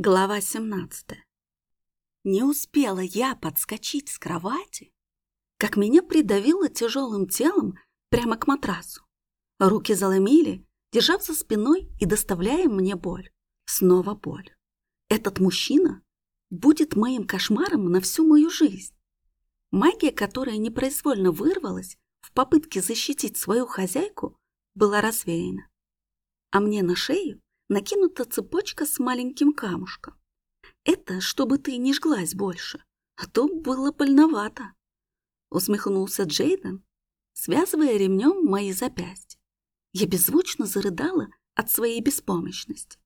Глава 17 Не успела я подскочить с кровати, как меня придавило тяжелым телом прямо к матрасу. Руки заломили, держав за спиной и доставляя мне боль. Снова боль. Этот мужчина будет моим кошмаром на всю мою жизнь. Магия, которая непроизвольно вырвалась в попытке защитить свою хозяйку, была развеяна. А мне на шею накинута цепочка с маленьким камушком. Это чтобы ты не жглась больше, а то было больновато. Усмехнулся Джейден, связывая ремнем мои запястья. Я беззвучно зарыдала от своей беспомощности.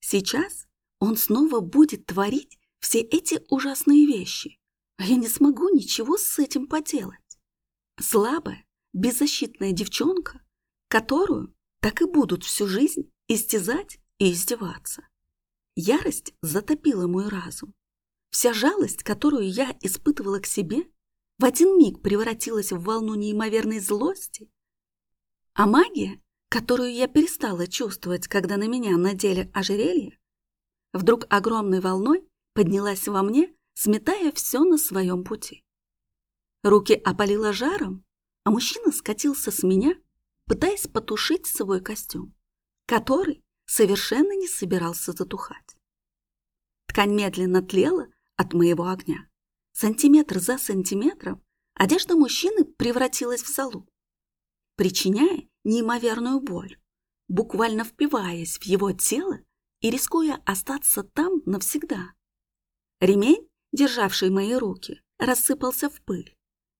Сейчас он снова будет творить все эти ужасные вещи, а я не смогу ничего с этим поделать. Слабая, беззащитная девчонка, которую так и будут всю жизнь истязать и издеваться. Ярость затопила мой разум. Вся жалость, которую я испытывала к себе, в один миг превратилась в волну неимоверной злости. А магия, которую я перестала чувствовать, когда на меня надели ожерелье, вдруг огромной волной поднялась во мне, сметая все на своем пути. Руки опалило жаром, а мужчина скатился с меня, пытаясь потушить свой костюм который совершенно не собирался затухать. Ткань медленно тлела от моего огня. Сантиметр за сантиметром одежда мужчины превратилась в золу, причиняя неимоверную боль, буквально впиваясь в его тело и рискуя остаться там навсегда. Ремень, державший мои руки, рассыпался в пыль,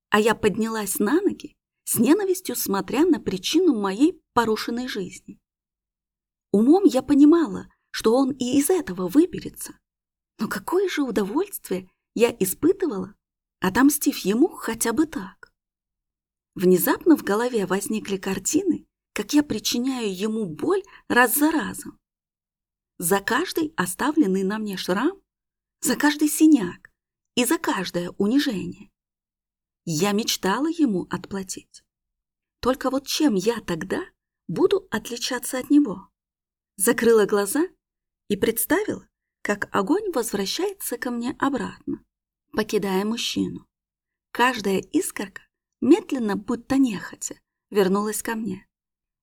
а я поднялась на ноги, с ненавистью смотря на причину моей порушенной жизни. Умом я понимала, что он и из этого выберется. Но какое же удовольствие я испытывала, отомстив ему хотя бы так. Внезапно в голове возникли картины, как я причиняю ему боль раз за разом. За каждый оставленный на мне шрам, за каждый синяк и за каждое унижение. Я мечтала ему отплатить. Только вот чем я тогда буду отличаться от него? Закрыла глаза и представила, как огонь возвращается ко мне обратно, покидая мужчину. Каждая искорка, медленно, будто нехотя, вернулась ко мне,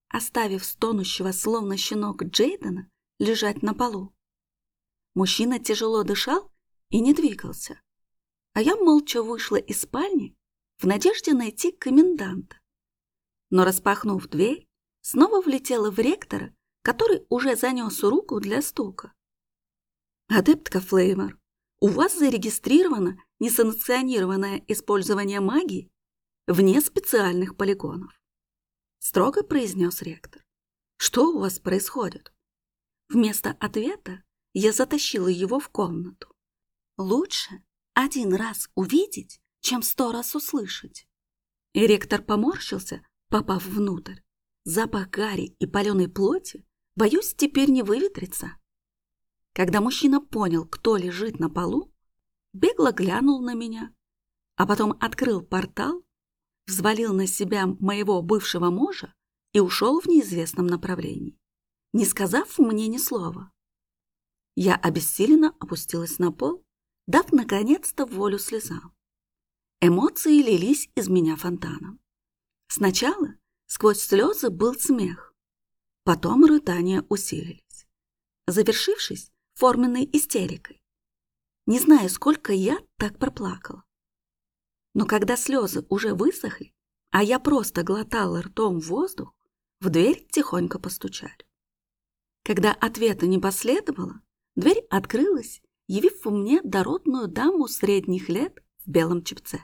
оставив стонущего, словно щенок Джейдена, лежать на полу. Мужчина тяжело дышал и не двигался, а я молча вышла из спальни в надежде найти коменданта. Но, распахнув дверь, снова влетела в ректора который уже занес руку для стука. «Адептка Флеймор, у вас зарегистрировано несанкционированное использование магии вне специальных полигонов», строго произнес ректор. «Что у вас происходит?» Вместо ответа я затащила его в комнату. Лучше один раз увидеть, чем сто раз услышать. И ректор поморщился, попав внутрь. Запах гари и паленой плоти Боюсь, теперь не выветрится. Когда мужчина понял, кто лежит на полу, бегло глянул на меня, а потом открыл портал, взвалил на себя моего бывшего мужа и ушел в неизвестном направлении, не сказав мне ни слова. Я обессиленно опустилась на пол, дав наконец-то волю слезам. Эмоции лились из меня фонтаном. Сначала сквозь слезы был смех, Потом рыдания усилились, завершившись форменной истерикой. Не знаю, сколько я так проплакала. Но когда слезы уже высохли, а я просто глотала ртом воздух, в дверь тихонько постучали. Когда ответа не последовало, дверь открылась, явив мне дородную даму средних лет в белом чепце.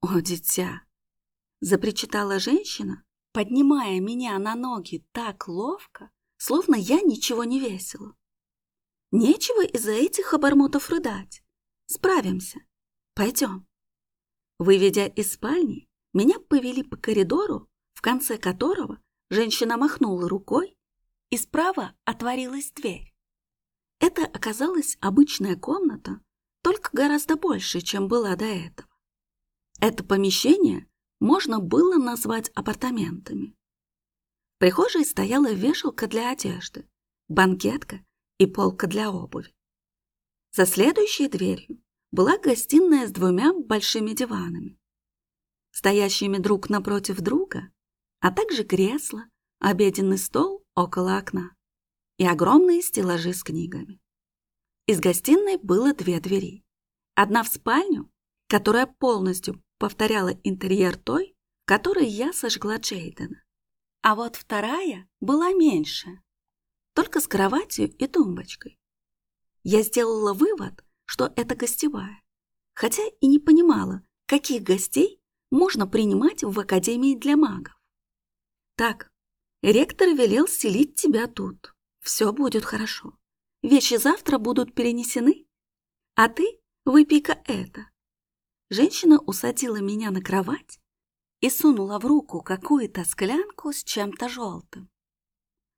«О, дитя!» — запричитала женщина, поднимая меня на ноги так ловко, словно я ничего не весила. Нечего из-за этих обормотов рыдать. Справимся. Пойдем. Выведя из спальни, меня повели по коридору, в конце которого женщина махнула рукой, и справа отворилась дверь. Это оказалась обычная комната, только гораздо больше, чем была до этого. Это помещение можно было назвать апартаментами. В прихожей стояла вешалка для одежды, банкетка и полка для обуви. За следующей дверью была гостиная с двумя большими диванами, стоящими друг напротив друга, а также кресло, обеденный стол около окна и огромные стеллажи с книгами. Из гостиной было две двери. Одна в спальню, которая полностью повторяла интерьер той, в которой я сожгла Джейдена. А вот вторая была меньше, только с кроватью и тумбочкой. Я сделала вывод, что это гостевая, хотя и не понимала, каких гостей можно принимать в Академии для магов. Так, ректор велел селить тебя тут. Все будет хорошо. Вещи завтра будут перенесены, а ты выпей-ка это. Женщина усадила меня на кровать и сунула в руку какую-то склянку с чем-то желтым.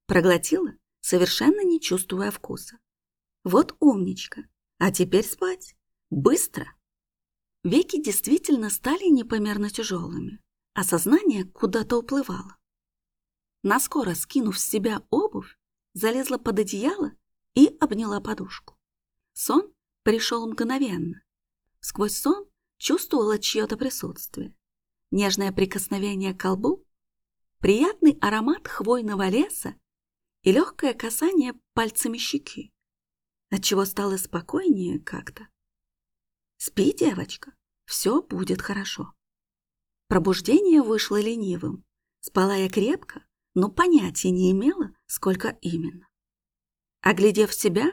Проглотила, совершенно не чувствуя вкуса. Вот умничка. А теперь спать. Быстро. Веки действительно стали непомерно тяжелыми, а сознание куда-то уплывало. Наскоро скинув с себя обувь, залезла под одеяло и обняла подушку. Сон пришел мгновенно. Сквозь сон чувствовала чье-то присутствие. Нежное прикосновение к колбу, приятный аромат хвойного леса и легкое касание пальцами щеки, отчего стало спокойнее как-то. «Спи, девочка, все будет хорошо». Пробуждение вышло ленивым. Спала я крепко, но понятия не имела, сколько именно. Оглядев себя,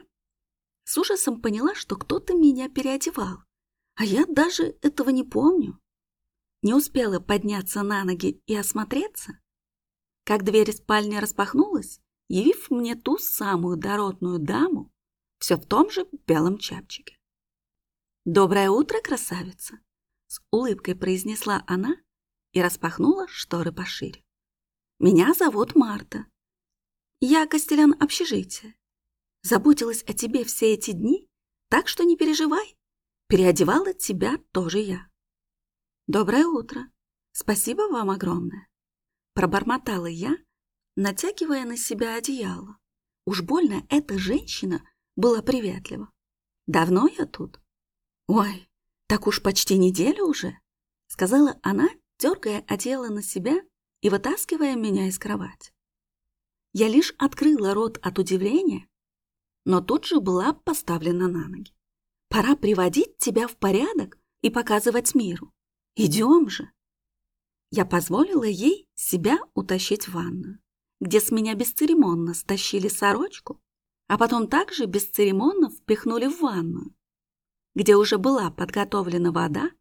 с ужасом поняла, что кто-то меня переодевал, а я даже этого не помню. Не успела подняться на ноги и осмотреться, как дверь спальни распахнулась, явив мне ту самую дородную даму, все в том же белом чапчике. «Доброе утро, красавица!» С улыбкой произнесла она и распахнула шторы пошире. «Меня зовут Марта. Я костелян общежития. Заботилась о тебе все эти дни, так что не переживай. Переодевала тебя тоже я. Доброе утро. Спасибо вам огромное. Пробормотала я, натягивая на себя одеяло. Уж больно эта женщина была приветлива. Давно я тут? Ой, так уж почти неделю уже, сказала она, дергая одеяло на себя и вытаскивая меня из кровати. Я лишь открыла рот от удивления, но тут же была поставлена на ноги. Пора приводить тебя в порядок и показывать миру. Идем же. Я позволила ей себя утащить в ванную, где с меня бесцеремонно стащили сорочку, а потом также бесцеремонно впихнули в ванную, где уже была подготовлена вода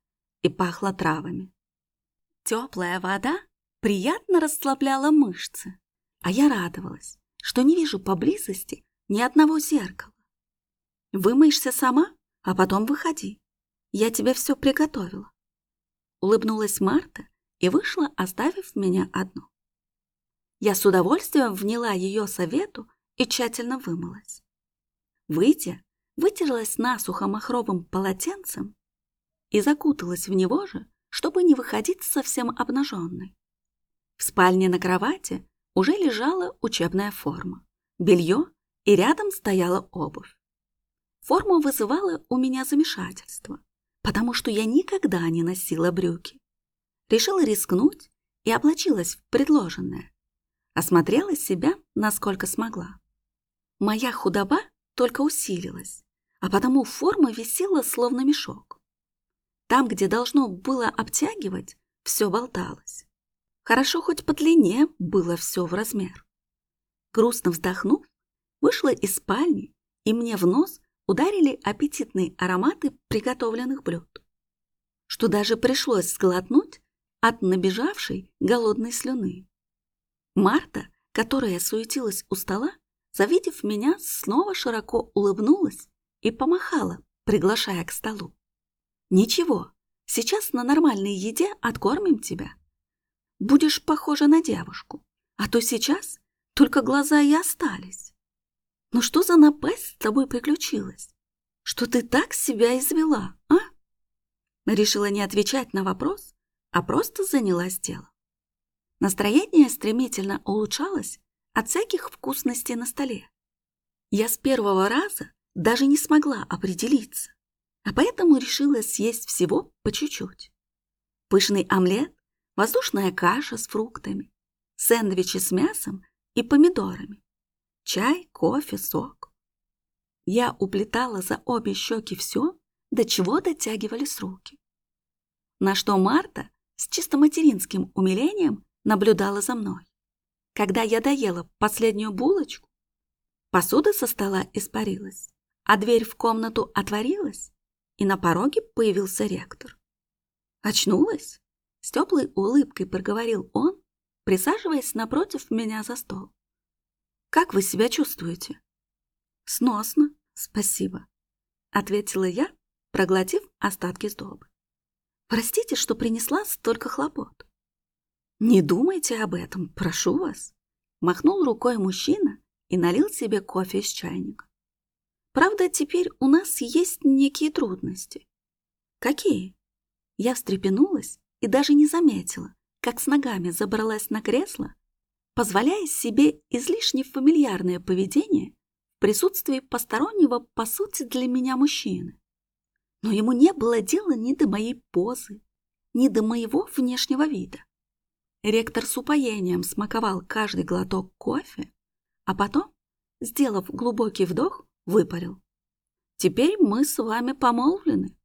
и пахла травами. Теплая вода приятно расслабляла мышцы, а я радовалась, что не вижу поблизости ни одного зеркала. Вымоешься сама, а потом выходи. Я тебе все приготовила. Улыбнулась Марта и вышла, оставив меня одну. Я с удовольствием вняла ее совету и тщательно вымылась. Выйдя, вытерлась насухо махровым полотенцем и закуталась в него же, чтобы не выходить совсем обнаженной. В спальне на кровати уже лежала учебная форма, белье и рядом стояла обувь. Форма вызывала у меня замешательство, потому что я никогда не носила брюки. Решила рискнуть и облачилась в предложенное. Осмотрела себя, насколько смогла. Моя худоба только усилилась, а потому форма висела словно мешок. Там, где должно было обтягивать, все болталось. Хорошо хоть по длине было все в размер. Грустно вздохнув, Вышла из спальни, и мне в нос ударили аппетитные ароматы приготовленных блюд, что даже пришлось сглотнуть от набежавшей голодной слюны. Марта, которая суетилась у стола, завидев меня, снова широко улыбнулась и помахала, приглашая к столу. «Ничего, сейчас на нормальной еде откормим тебя. Будешь похожа на девушку, а то сейчас только глаза и остались». Ну что за напасть с тобой приключилась? Что ты так себя извела, а? Решила не отвечать на вопрос, а просто занялась делом. Настроение стремительно улучшалось от всяких вкусностей на столе. Я с первого раза даже не смогла определиться, а поэтому решила съесть всего по чуть-чуть. Пышный омлет, воздушная каша с фруктами, сэндвичи с мясом и помидорами, чай, кофе, сок. Я уплетала за обе щеки все, до чего дотягивались руки. На что Марта с чисто материнским умилением наблюдала за мной. Когда я доела последнюю булочку, посуда со стола испарилась, а дверь в комнату отворилась, и на пороге появился ректор. «Очнулась?» — с теплой улыбкой проговорил он, присаживаясь напротив меня за стол. «Как вы себя чувствуете?» «Сносно, спасибо», — ответила я, проглотив остатки сдобы. «Простите, что принесла столько хлопот». «Не думайте об этом, прошу вас», — махнул рукой мужчина и налил себе кофе из чайника. «Правда, теперь у нас есть некие трудности». «Какие?» Я встрепенулась и даже не заметила, как с ногами забралась на кресло, позволяя себе излишне фамильярное поведение в присутствии постороннего, по сути, для меня мужчины. Но ему не было дела ни до моей позы, ни до моего внешнего вида. Ректор с упоением смаковал каждый глоток кофе, а потом, сделав глубокий вдох, выпарил. «Теперь мы с вами помолвлены».